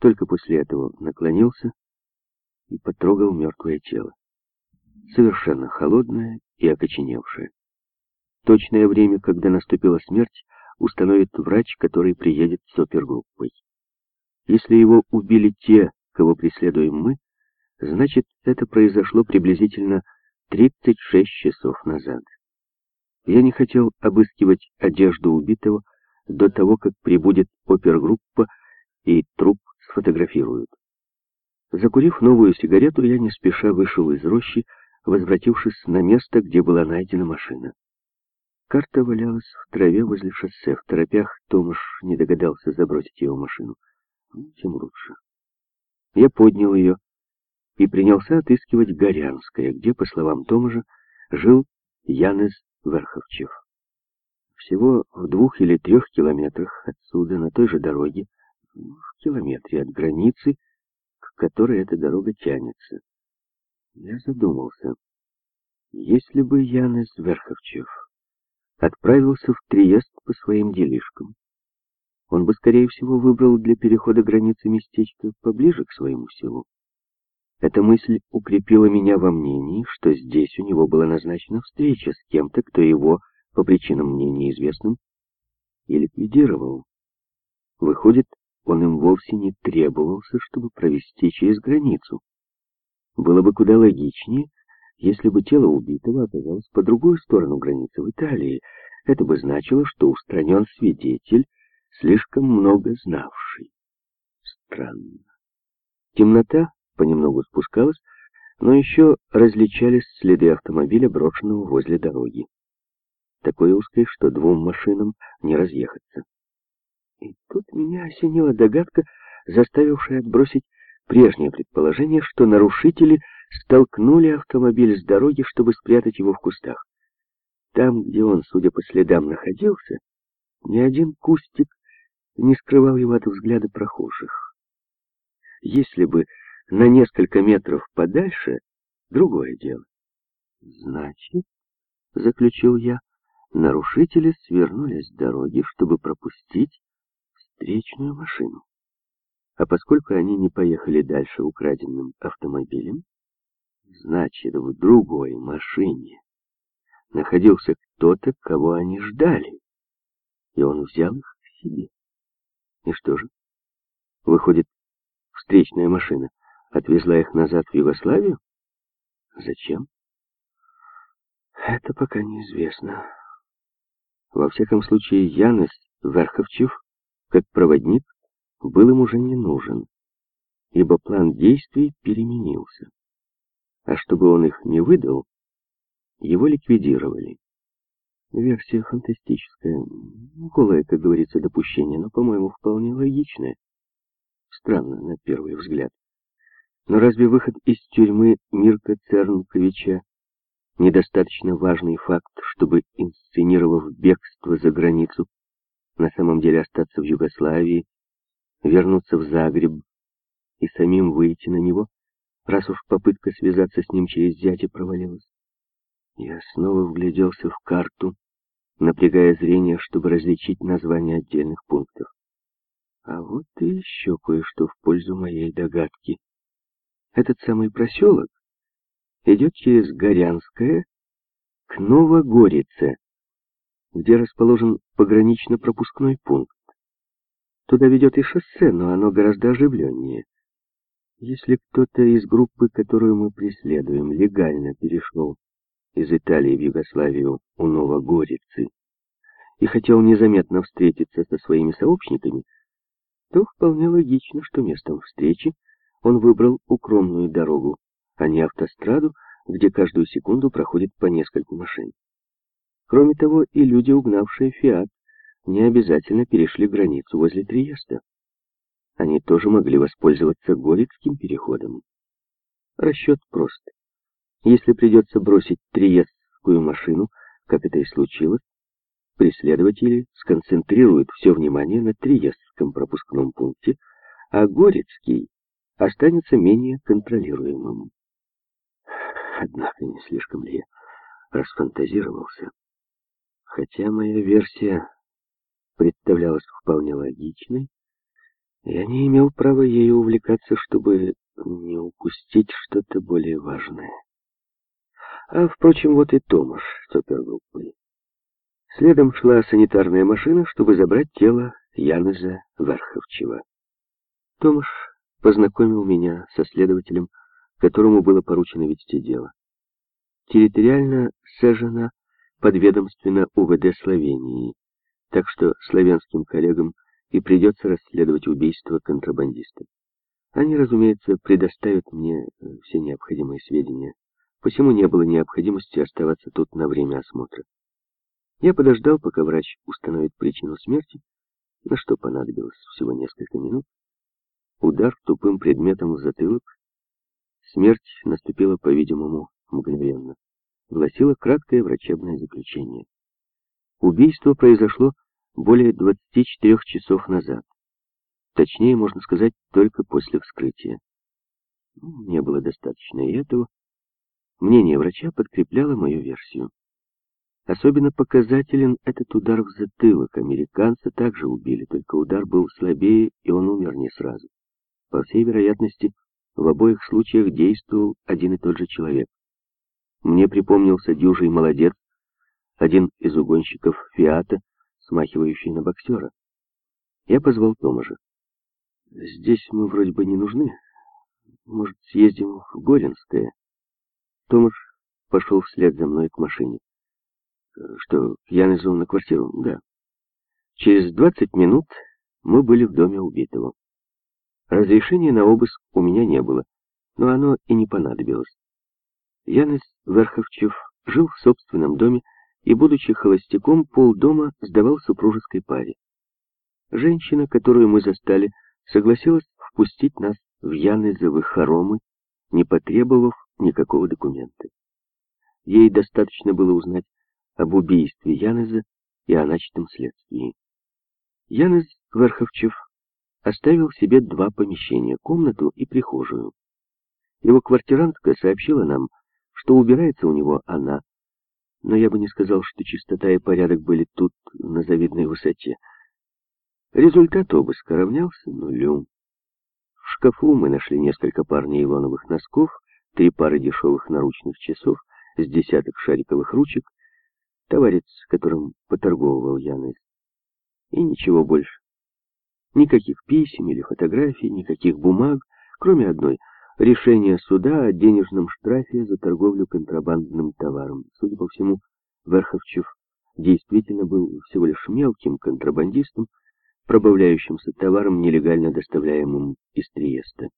Только после этого наклонился и потрогал мертвое тело. Совершенно холодное и окоченевшее. Точное время, когда наступила смерть, установит врач, который приедет с опергруппой. Если его убили те, кого преследуем мы, значит, это произошло приблизительно 36 часов назад. Я не хотел обыскивать одежду убитого до того, как прибудет опергруппа и труп сфотографируют. Закурив новую сигарету, я не спеша вышел из рощи, возвратившись на место, где была найдена машина. Карта валялась в траве возле шоссе. В торопях Томаш не догадался забросить его машину. Ну, тем лучше. Я поднял ее и принялся отыскивать Горянское, где, по словам Томажа, жил Янес Верховчев. Всего в двух или трех километрах отсюда, на той же дороге, в километре от границы, к которой эта дорога тянется. Я задумался, если бы Янес Верховчев отправился в Триест по своим делишкам, он бы, скорее всего, выбрал для перехода границы местечко поближе к своему селу. Эта мысль укрепила меня во мнении, что здесь у него была назначена встреча с кем-то, кто его, по причинам мне неизвестным, и ликвидировал. Выходит, он им вовсе не требовался, чтобы провести через границу. Было бы куда логичнее, если бы тело убитого оказалось по другую сторону границы, в Италии. Это бы значило, что устранен свидетель, слишком много знавший. Странно. Темнота понемногу спускалась, но еще различались следы автомобиля, брошенного возле дороги. Такой узкой, что двум машинам не разъехаться. И тут меня осенила догадка, заставившая отбросить прежнее предположение, что нарушители столкнули автомобиль с дороги, чтобы спрятать его в кустах. Там, где он, судя по следам, находился, ни один кустик не скрывал его от взгляда прохожих. Если бы на несколько метров подальше, другое дело. Значит, заключил я, нарушители свернули с дороги, чтобы пропустить встречную машину. А поскольку они не поехали дальше украденным автомобилем, значит, в другой машине находился кто-то, кого они ждали, и он взял их к себе. И что же? Выходит, встречная машина отвезла их назад в Югославию? Зачем? Это пока неизвестно. Во всяком случае, Янес Верховчев как проводник, был им уже не нужен, ибо план действий переменился. А чтобы он их не выдал, его ликвидировали. Версия фантастическая, голое, как говорится, допущение, но, по-моему, вполне логичное. Странно, на первый взгляд. Но разве выход из тюрьмы Мирка Цернковича недостаточно важный факт, чтобы, инсценировав бегство за границу, на самом деле остаться в Югославии, вернуться в Загреб и самим выйти на него, раз уж попытка связаться с ним через зятя провалилась. Я снова вгляделся в карту, напрягая зрение, чтобы различить названия отдельных пунктов. А вот и еще кое-что в пользу моей догадки. Этот самый проселок идет через Горянское к Новогорице, где расположен погранично-пропускной пункт. Туда ведет и шоссе, но оно гораздо оживленнее. Если кто-то из группы, которую мы преследуем, легально перешел из Италии в Югославию у Новогорицы и хотел незаметно встретиться со своими сообщниками, то вполне логично, что местом встречи он выбрал укромную дорогу, а не автостраду, где каждую секунду проходит по нескольку машин. Кроме того, и люди, угнавшие «Фиат», не обязательно перешли границу возле Триеста. Они тоже могли воспользоваться Горецким переходом. Расчет прост. Если придется бросить Триестскую машину, как это и случилось, преследователи сконцентрируют все внимание на Триестском пропускном пункте, а Горецкий останется менее контролируемым. Однако не слишком ли я расфантазировался? Хотя моя версия представлялась вполне логичной, Я не имел права ею увлекаться, чтобы не упустить что-то более важное. А, впрочем, вот и Томаш с. Следом шла санитарная машина, чтобы забрать тело Янеза Верховчева. Томаш познакомил меня со следователем, которому было поручено вести дело. Территориально сажена подведомственно УВД Словении, так что славянским коллегам и придется расследовать убийство контрабандиста. Они, разумеется, предоставят мне э, все необходимые сведения, посему не было необходимости оставаться тут на время осмотра. Я подождал, пока врач установит причину смерти, на что понадобилось всего несколько минут. Удар тупым предметом в затылок. Смерть наступила, по-видимому, мгновенно. Гласило краткое врачебное заключение. Убийство произошло более 24 часов назад. Точнее, можно сказать, только после вскрытия. Ну, не было достаточно и этого. Мнение врача подкрепляло мою версию. Особенно показателен этот удар в затылок. Американца также убили, только удар был слабее, и он умер не сразу. По всей вероятности, в обоих случаях действовал один и тот же человек. Мне припомнился дюжий молодец, один из угонщиков «Фиата», смахивающий на боксера. Я позвал Томажа. «Здесь мы вроде бы не нужны. Может, съездим в Горинское?» Томаш пошел вслед за мной к машине. «Что, Янезу на квартиру?» «Да». Через двадцать минут мы были в доме убитого. Разрешения на обыск у меня не было, но оно и не понадобилось. Янес Верховчев жил в собственном доме и, будучи холостяком, полдома сдавал супружеской паре. Женщина, которую мы застали, согласилась впустить нас в Янезовы хоромы, не потребовав никакого документа. Ей достаточно было узнать об убийстве Янеза и о начатом следствии. Янез Верховчев оставил себе два помещения, комнату и прихожую. Его квартирантка сообщила нам, что убирается у него она, но я бы не сказал, что чистота и порядок были тут на завидной высоте. Результат обыска равнялся нулю. В шкафу мы нашли несколько пар нейлоновых носков, три пары дешевых наручных часов, с десяток шариковых ручек, товарец, которым поторговывал Янес, и ничего больше. Никаких писем или фотографий, никаких бумаг, кроме одной — решение суда о денежном штрафе за торговлю контрабандным товаром. Судя по всему, Верховчев действительно был всего лишь мелким контрабандистом, пробавляющимся товаром, нелегально доставляемым из Триеста.